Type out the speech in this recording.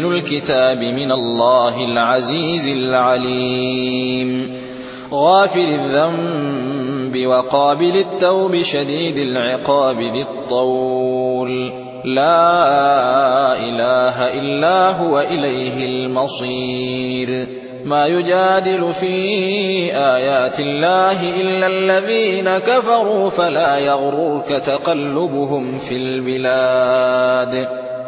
تنزيل الكتاب من الله العزيز العليم. غافل الذنب وقابل التوب شديد العقاب ذي الطول. لا إله إلا هو إليه المصير. ما يجادل في آيات الله إلا الذين كفروا فلا يغررك تقلبهم في البلاد.